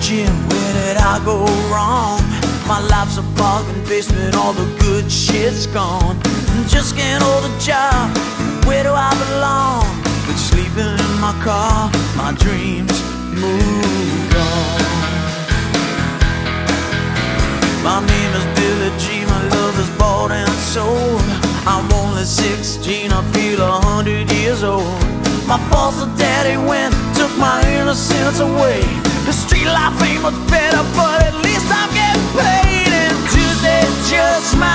Jim, where did I go wrong? My life's a bargain basement, all the good shit's gone. I'm Just can't hold a job, where do I belong? But sleeping in my car, my dreams move on. My name is Billy Jean, my love is bought and sold. I'm only 16, I feel a hundred years old. My foster daddy went, took my innocence away. The street life ain't much better, but at least I'm getting paid. And Tuesday just my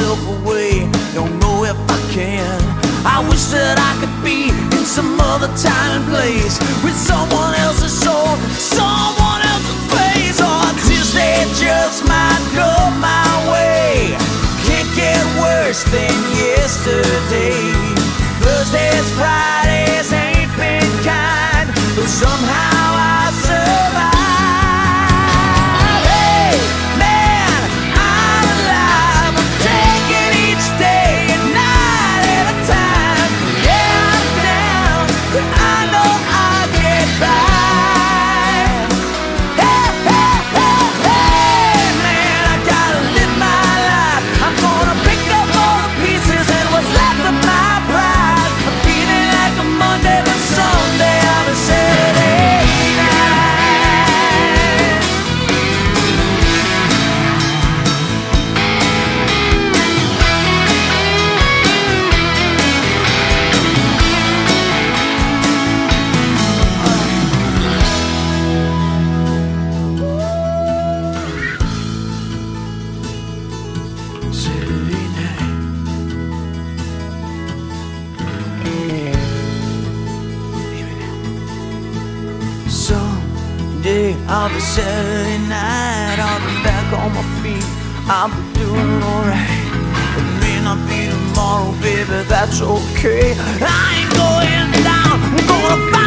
myself away, don't know if I can. I wish that I could be in some other time and place with someone else's soul, someone I'll be Saturday night, I'll be back on my feet. I'll be doing alright. It may not be tomorrow, baby, that's okay. I ain't going down, I'm gonna fight.